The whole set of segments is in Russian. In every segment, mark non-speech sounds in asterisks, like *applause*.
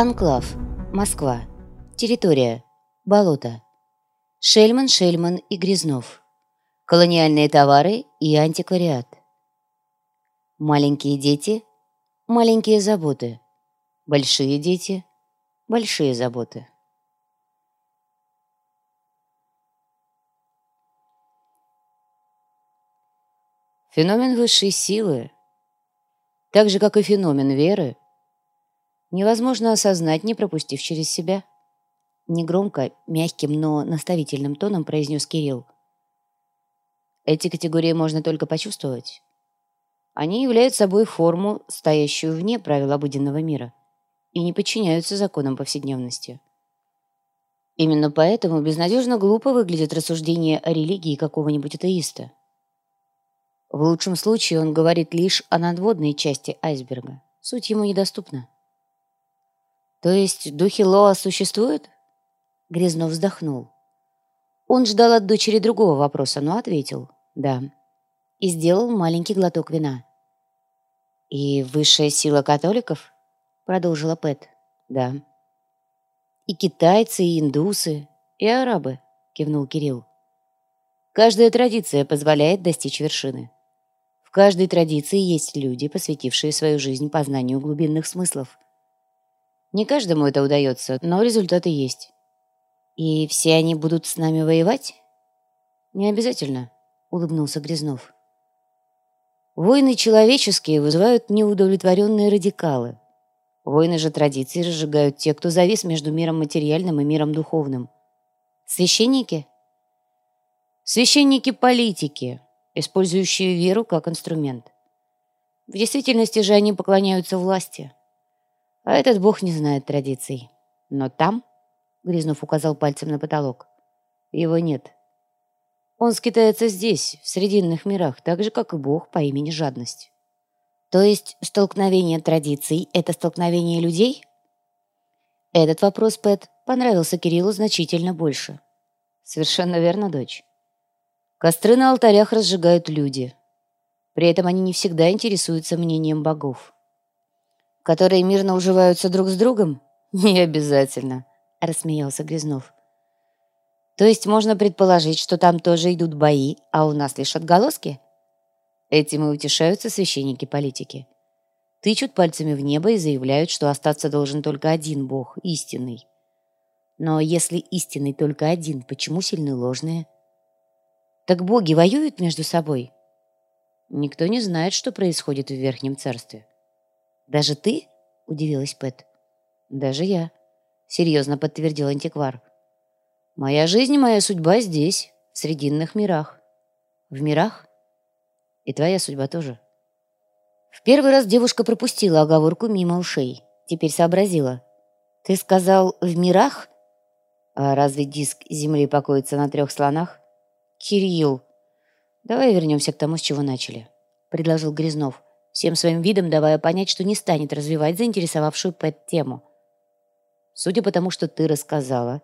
Анклав. Москва. Территория. Болото. Шельман, Шельман и Грязнов. Колониальные товары и антиквариат. Маленькие дети. Маленькие заботы. Большие дети. Большие заботы. Феномен высшей силы, так же, как и феномен веры, невозможно осознать, не пропустив через себя. Негромко, мягким, но наставительным тоном произнес Кирилл. Эти категории можно только почувствовать. Они являются собой форму, стоящую вне правил обыденного мира, и не подчиняются законам повседневности. Именно поэтому безнадежно глупо выглядит рассуждение о религии какого-нибудь атеиста. В лучшем случае он говорит лишь о надводной части айсберга. Суть ему недоступна. «То есть духи Лоа существуют?» Грязнов вздохнул. Он ждал от дочери другого вопроса, но ответил «да» и сделал маленький глоток вина. «И высшая сила католиков?» продолжила Пэт. «Да». «И китайцы, и индусы, и арабы», кивнул Кирилл. «Каждая традиция позволяет достичь вершины. В каждой традиции есть люди, посвятившие свою жизнь познанию глубинных смыслов. Не каждому это удается, но результаты есть. И все они будут с нами воевать? Не обязательно, улыбнулся Грязнов. Войны человеческие вызывают неудовлетворенные радикалы. Войны же традиции разжигают те, кто завис между миром материальным и миром духовным. Священники? Священники-политики, использующие веру как инструмент. В действительности же они поклоняются власти – а этот бог не знает традиций. Но там, Грязнов указал пальцем на потолок, его нет. Он скитается здесь, в Срединных мирах, так же, как и бог по имени Жадность. То есть столкновение традиций — это столкновение людей? Этот вопрос, Пэт, понравился Кириллу значительно больше. Совершенно верно, дочь. Костры на алтарях разжигают люди. При этом они не всегда интересуются мнением богов которые мирно уживаются друг с другом? *laughs* Не обязательно, рассмеялся Грязнов. То есть можно предположить, что там тоже идут бои, а у нас лишь отголоски? Этим и утешаются священники-политики. Тычут пальцами в небо и заявляют, что остаться должен только один бог, истинный. Но если истинный только один, почему сильны ложные? Так боги воюют между собой? Никто не знает, что происходит в Верхнем Царстве. «Даже ты?» — удивилась Пэт. «Даже я», — серьезно подтвердил антиквар. «Моя жизнь моя судьба здесь, в Срединных мирах». «В мирах?» «И твоя судьба тоже». В первый раз девушка пропустила оговорку мимо ушей. Теперь сообразила. «Ты сказал, в мирах?» «А разве диск Земли покоится на трех слонах?» «Кирилл!» «Давай вернемся к тому, с чего начали», — предложил Грязнов всем своим видом давая понять, что не станет развивать заинтересовавшую Пэт тему. «Судя по тому, что ты рассказала,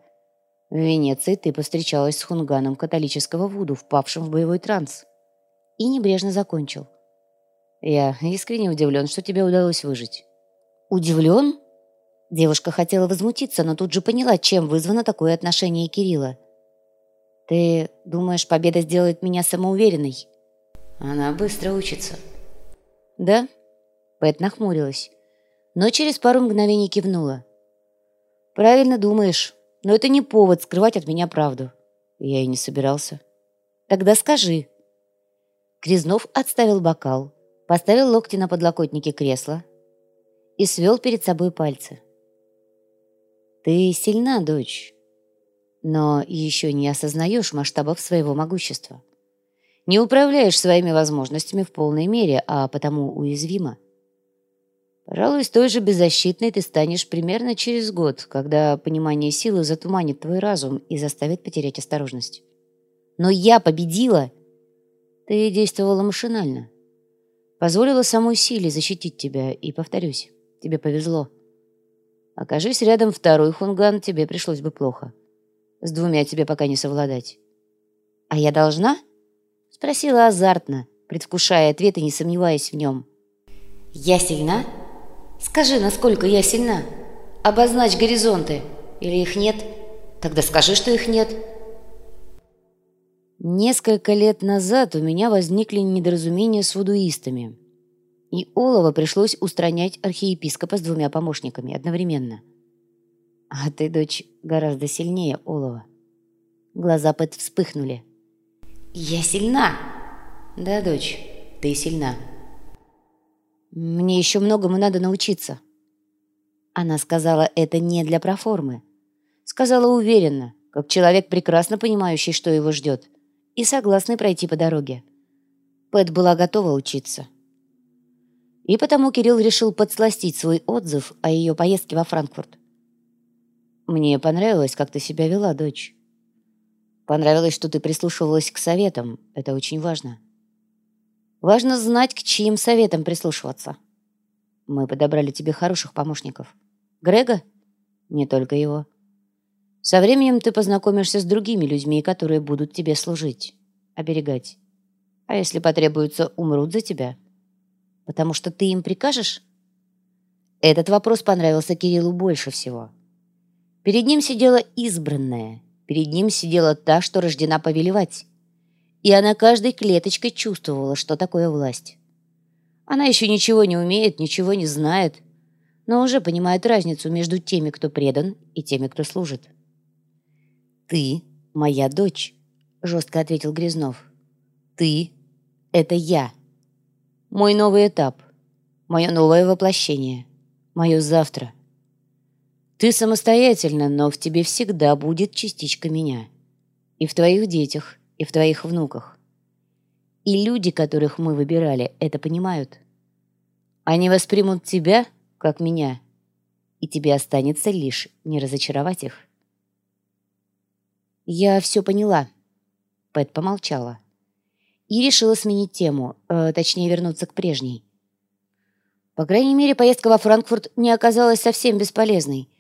в Венеции ты повстречалась с хунганом католического Вуду, впавшим в боевой транс». И небрежно закончил. «Я искренне удивлен, что тебе удалось выжить». «Удивлен?» Девушка хотела возмутиться, но тут же поняла, чем вызвано такое отношение Кирилла. «Ты думаешь, победа сделает меня самоуверенной?» «Она быстро учится», «Да?» Пэт нахмурилась, но через пару мгновений кивнула. «Правильно думаешь, но это не повод скрывать от меня правду». Я и не собирался. «Тогда скажи». Грязнов отставил бокал, поставил локти на подлокотнике кресла и свел перед собой пальцы. «Ты сильна, дочь, но еще не осознаешь масштабов своего могущества не управляешь своими возможностями в полной мере, а потому уязвима. Пожалуй, той же беззащитной ты станешь примерно через год, когда понимание силы затуманит твой разум и заставит потерять осторожность. Но я победила! Ты действовала машинально. Позволила самой силе защитить тебя, и, повторюсь, тебе повезло. Окажись рядом второй хунган, тебе пришлось бы плохо. С двумя тебе пока не совладать. А я должна? — Спросила азартно, предвкушая ответ и не сомневаясь в нем. «Я сильна? Скажи, насколько я сильна?» Обозначь горизонты. Или их нет? Тогда скажи, что их нет. Несколько лет назад у меня возникли недоразумения с вудуистами, и Олова пришлось устранять архиепископа с двумя помощниками одновременно. А ты, дочь, гораздо сильнее Олова. Глаза Пэт вспыхнули. «Я сильна!» «Да, дочь, ты сильна». «Мне еще многому надо научиться». Она сказала это не для проформы. Сказала уверенно, как человек, прекрасно понимающий, что его ждет, и согласный пройти по дороге. Пэт была готова учиться. И потому Кирилл решил подсластить свой отзыв о ее поездке во Франкфурт. «Мне понравилось, как ты себя вела, дочь. Понравилось, что ты прислушивалась к советам. Это очень важно. Важно знать, к чьим советам прислушиваться. Мы подобрали тебе хороших помощников. Грега? Не только его. Со временем ты познакомишься с другими людьми, которые будут тебе служить, оберегать. А если потребуется, умрут за тебя. Потому что ты им прикажешь? Этот вопрос понравился Кириллу больше всего. Перед ним сидела избранная, перед ним сидела та, что рождена повелевать и она каждой клеточкой чувствовала, что такое власть. Она еще ничего не умеет, ничего не знает, но уже понимает разницу между теми, кто предан, и теми, кто служит. «Ты моя дочь», — жестко ответил Грязнов. «Ты — это я. Мой новый этап, мое новое воплощение, мое завтра. Ты самостоятельна, но в тебе всегда будет частичка меня. И в твоих детях, и в твоих внуках. И люди, которых мы выбирали, это понимают. Они воспримут тебя, как меня, и тебе останется лишь не разочаровать их. Я все поняла. Пэт помолчала. И решила сменить тему, э, точнее вернуться к прежней. По крайней мере, поездка во Франкфурт не оказалась совсем бесполезной.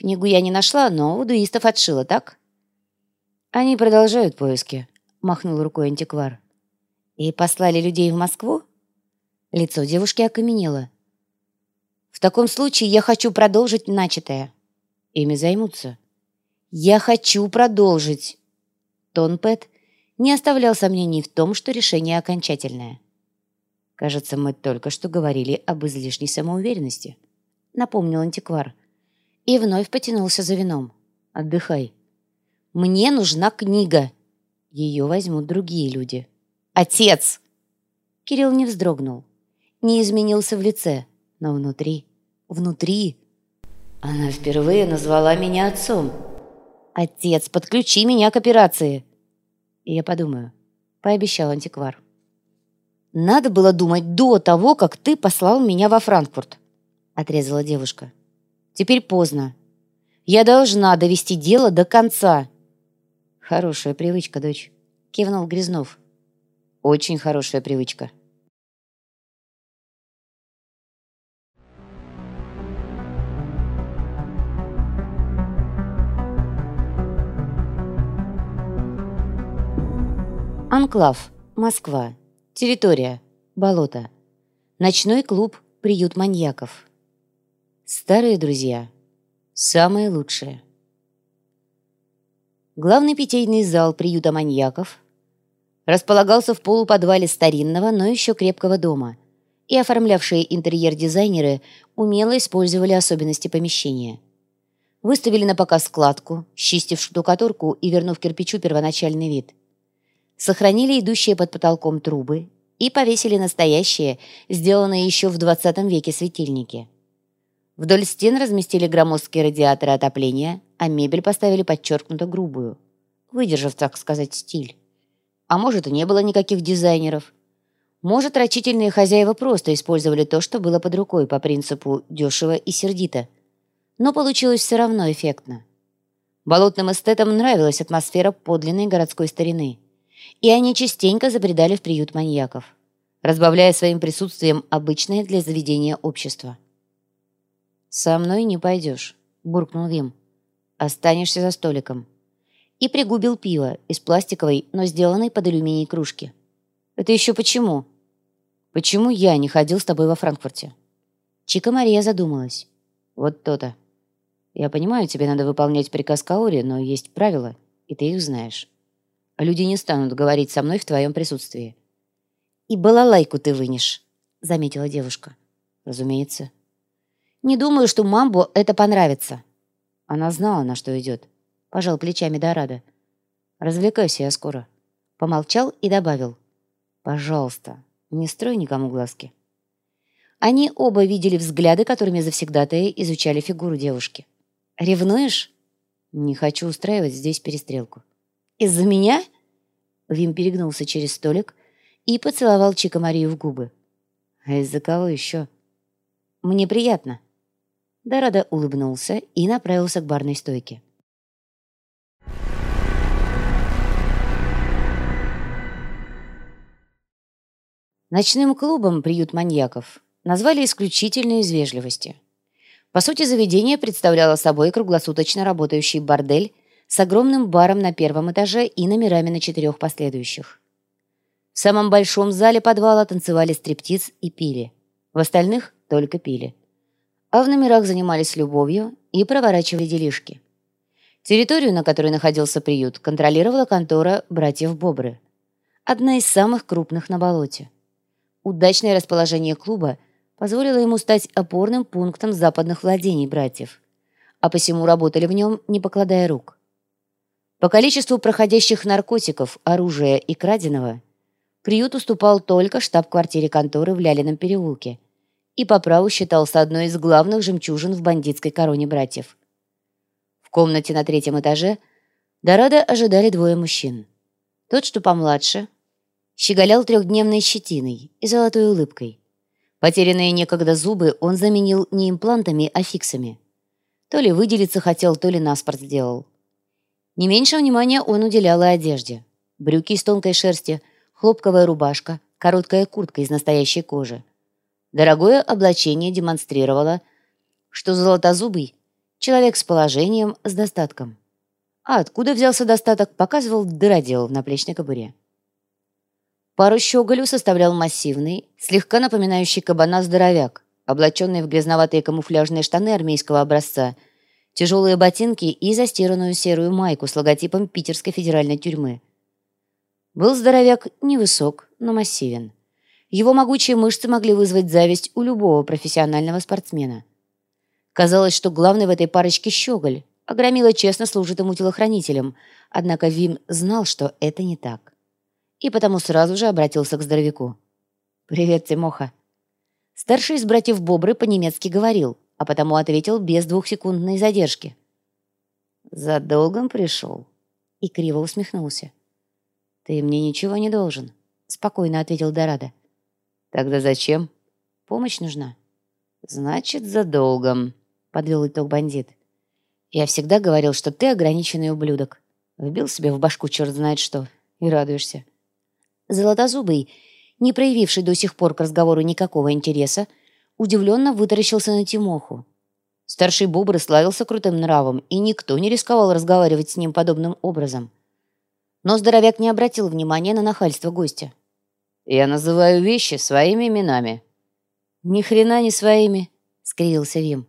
Книгу я не нашла, но у отшила, так? Они продолжают поиски. — махнул рукой антиквар. «И послали людей в Москву?» Лицо девушки окаменело. «В таком случае я хочу продолжить начатое. Ими займутся». «Я хочу продолжить!» Тон Пэт не оставлял сомнений в том, что решение окончательное. «Кажется, мы только что говорили об излишней самоуверенности», — напомнил антиквар. И вновь потянулся за вином. «Отдыхай». «Мне нужна книга!» Ее возьмут другие люди. «Отец!» Кирилл не вздрогнул, не изменился в лице, но внутри, внутри... Она впервые назвала меня отцом. «Отец, подключи меня к операции!» И я подумаю, пообещал антиквар. «Надо было думать до того, как ты послал меня во Франкфурт», отрезала девушка. «Теперь поздно. Я должна довести дело до конца». «Хорошая привычка, дочь», — кивнул Грязнов. «Очень хорошая привычка». Анклав, Москва. Территория. Болото. Ночной клуб «Приют маньяков». Старые друзья. Самые лучшие. Главный питейный зал приюта маньяков располагался в полуподвале старинного, но еще крепкого дома, и оформлявшие интерьер дизайнеры умело использовали особенности помещения. Выставили на показ складку, счистив штукатурку и вернув кирпичу первоначальный вид. Сохранили идущие под потолком трубы и повесили настоящие, сделанные еще в 20 веке светильники. Вдоль стен разместили громоздкие радиаторы отопления, а мебель поставили подчеркнуто грубую, выдержав, так сказать, стиль. А может, и не было никаких дизайнеров. Может, рачительные хозяева просто использовали то, что было под рукой по принципу «дешево и сердито». Но получилось все равно эффектно. Болотным эстетам нравилась атмосфера подлинной городской старины. И они частенько забредали в приют маньяков, разбавляя своим присутствием обычное для заведения общество. «Со мной не пойдешь», — буркнул Вим. «Останешься за столиком». И пригубил пиво из пластиковой, но сделанной под алюминий кружки. «Это еще почему?» «Почему я не ходил с тобой во Франкфурте?» Чика Мария задумалась. «Вот то-то. Я понимаю, тебе надо выполнять приказ Каори, но есть правила, и ты их знаешь. Люди не станут говорить со мной в твоем присутствии. «И балалайку ты вынешь», — заметила девушка. «Разумеется». «Не думаю, что Мамбо это понравится». Она знала, на что идет. Пожал плечами Дорадо. «Развлекайся, я скоро». Помолчал и добавил. «Пожалуйста, не строй никому глазки». Они оба видели взгляды, которыми завсегдатые изучали фигуру девушки. «Ревнуешь?» «Не хочу устраивать здесь перестрелку». «Из-за меня?» Вим перегнулся через столик и поцеловал Чика Марию в губы. «А из-за кого еще?» «Мне приятно». Дорадо улыбнулся и направился к барной стойке. Ночным клубом «Приют маньяков» назвали исключительно из вежливости. По сути, заведение представляло собой круглосуточно работающий бордель с огромным баром на первом этаже и номерами на четырех последующих. В самом большом зале подвала танцевали стриптиз и пили. В остальных только пили. А в номерах занимались любовью и проворачивали делишки. Территорию, на которой находился приют, контролировала контора братьев Бобры. Одна из самых крупных на болоте. Удачное расположение клуба позволило ему стать опорным пунктом западных владений братьев, а посему работали в нем, не покладая рук. По количеству проходящих наркотиков, оружия и краденого приют уступал только штаб-квартире конторы в Лялином переулке и по праву считался одной из главных жемчужин в бандитской короне братьев. В комнате на третьем этаже Дорадо ожидали двое мужчин. Тот, что помладше, щеголял трехдневной щетиной и золотой улыбкой. Потерянные некогда зубы он заменил не имплантами, а фиксами. То ли выделиться хотел, то ли наспорт сделал. Не меньше внимания он уделял и одежде. Брюки из тонкой шерсти, хлопковая рубашка, короткая куртка из настоящей кожи. Дорогое облачение демонстрировало, что золотозубый — человек с положением, с достатком. А откуда взялся достаток, показывал дыродел в наплечной кобуре. Пару щеголю составлял массивный, слегка напоминающий кабана здоровяк, облаченный в грязноватые камуфляжные штаны армейского образца, тяжелые ботинки и застиранную серую майку с логотипом Питерской федеральной тюрьмы. Был здоровяк невысок, но массивен. Его могучие мышцы могли вызвать зависть у любого профессионального спортсмена. Казалось, что главный в этой парочке щеголь, а Громила честно служит ему телохранителем, однако Вим знал, что это не так и потому сразу же обратился к здоровяку. «Привет, Тимоха». Старший из братьев Бобры по-немецки говорил, а потому ответил без двухсекундной задержки. «За долгом пришел?» И криво усмехнулся. «Ты мне ничего не должен», — спокойно ответил Дорадо. «Тогда зачем? Помощь нужна». «Значит, за долгом», — подвел итог бандит. «Я всегда говорил, что ты ограниченный ублюдок. Вбил себе в башку черт знает что и радуешься. Золотозубый, не проявивший до сих пор к разговору никакого интереса, удивленно вытаращился на Тимоху. Старший бобр славился крутым нравом, и никто не рисковал разговаривать с ним подобным образом. Но здоровяк не обратил внимания на нахальство гостя. «Я называю вещи своими именами». «Ни хрена не своими», — скривился Вим.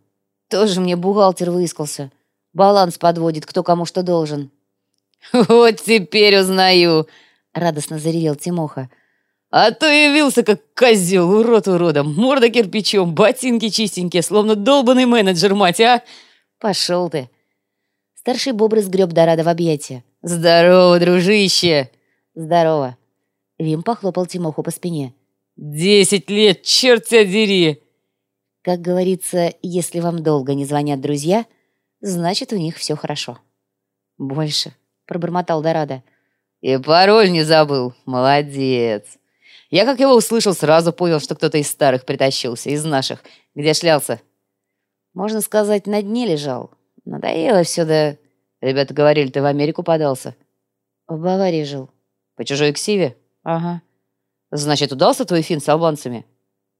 «Тоже мне бухгалтер выискался. Баланс подводит, кто кому что должен». «Вот теперь узнаю», — радостно заревел Тимоха. «А то явился как козел, урод уродом, морда кирпичом, ботинки чистенькие, словно долбанный менеджер, мать, а!» «Пошел ты!» Старший бобр сгреб Дорадо в объятия. «Здорово, дружище!» «Здорово!» Вим похлопал Тимоху по спине. «Десять лет, черт тебя дери!» Как говорится, если вам долго не звонят друзья, значит, у них все хорошо. «Больше», — пробормотал Дорадо. И пароль не забыл. Молодец. Я, как его услышал, сразу понял, что кто-то из старых притащился, из наших. Где шлялся? Можно сказать, на дне лежал. Надоело все, да... Ребята говорили, ты в Америку подался. В Баварии жил. По чужой ксиве? Ага. Значит, удался твой фин с албанцами?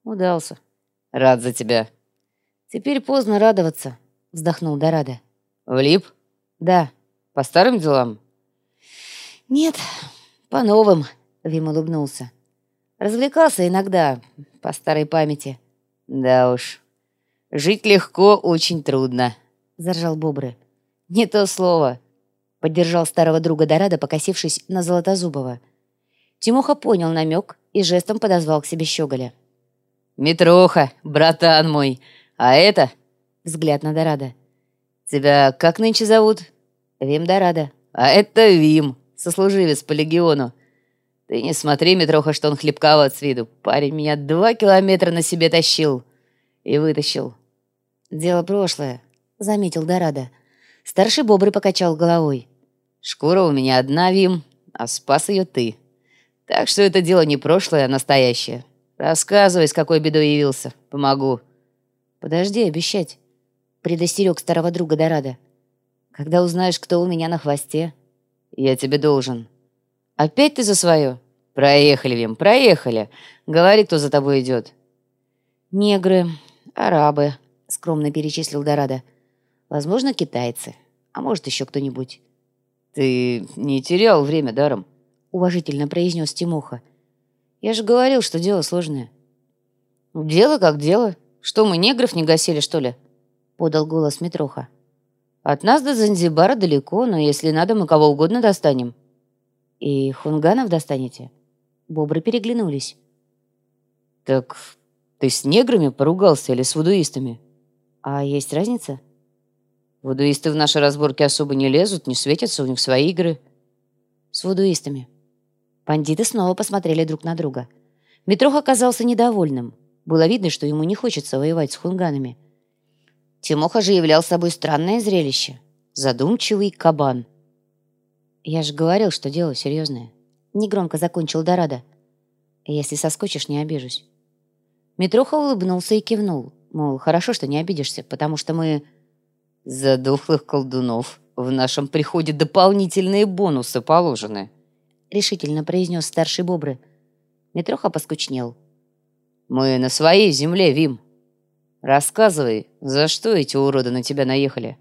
Удался. Рад за тебя. Теперь поздно радоваться, вздохнул Дорадо. Влип? Да. По старым делам? «Нет, по новым», — Вим улыбнулся. «Развлекался иногда, по старой памяти». «Да уж, жить легко, очень трудно». — заржал Бобры. «Не то слово», — поддержал старого друга Дорадо, покосившись на Золотозубова. Тимоха понял намек и жестом подозвал к себе Щеголя. «Митроха, братан мой, а это...» — взгляд на Дорадо. «Тебя как нынче зовут?» «Вим Дорадо». «А это Вим, сослуживец по легиону. Ты не смотри, Митроха, что он хлебковат с виду. Парень меня два километра на себе тащил и вытащил». «Дело прошлое», — заметил Дорадо. Старший бобры покачал головой. «Шкура у меня одна, Вим, а спас ее ты. Так что это дело не прошлое, а настоящее. Рассказывай, с какой бедой явился. Помогу». «Подожди обещать», — предостерег старого друга Дорадо. «Когда узнаешь, кто у меня на хвосте...» «Я тебе должен». «Опять ты за свое?» «Проехали, Вим, проехали. Говори, кто за тобой идет». «Негры, арабы», — скромно перечислил Дорадо. «Возможно, китайцы, а может, еще кто-нибудь». «Ты не терял время даром?» — уважительно произнес Тимоха. «Я же говорил, что дело сложное». «Дело как дело. Что, мы негров не гасили, что ли?» — подал голос Митроха. «От нас до Занзибара далеко, но если надо, мы кого угодно достанем». «И хунганов достанете?» Бобры переглянулись. «Так ты с неграми поругался или с вудуистами?» «А есть разница?» «Вудуисты в наши разборки особо не лезут, не светятся, у них свои игры». «С вудуистами». Бандиты снова посмотрели друг на друга. Митрох оказался недовольным. Было видно, что ему не хочется воевать с хунганами. Тимоха же являл собой странное зрелище. Задумчивый кабан. «Я же говорил, что дело серьезное». Негромко закончил Дорадо. «Если соскочишь, не обижусь». Митроха улыбнулся и кивнул. Мол, хорошо, что не обидишься, потому что мы... «За дохлых колдунов в нашем приходе дополнительные бонусы положены», решительно произнес старший бобры. Митроха поскучнел. «Мы на своей земле, Вим. Рассказывай, за что эти уроды на тебя наехали?»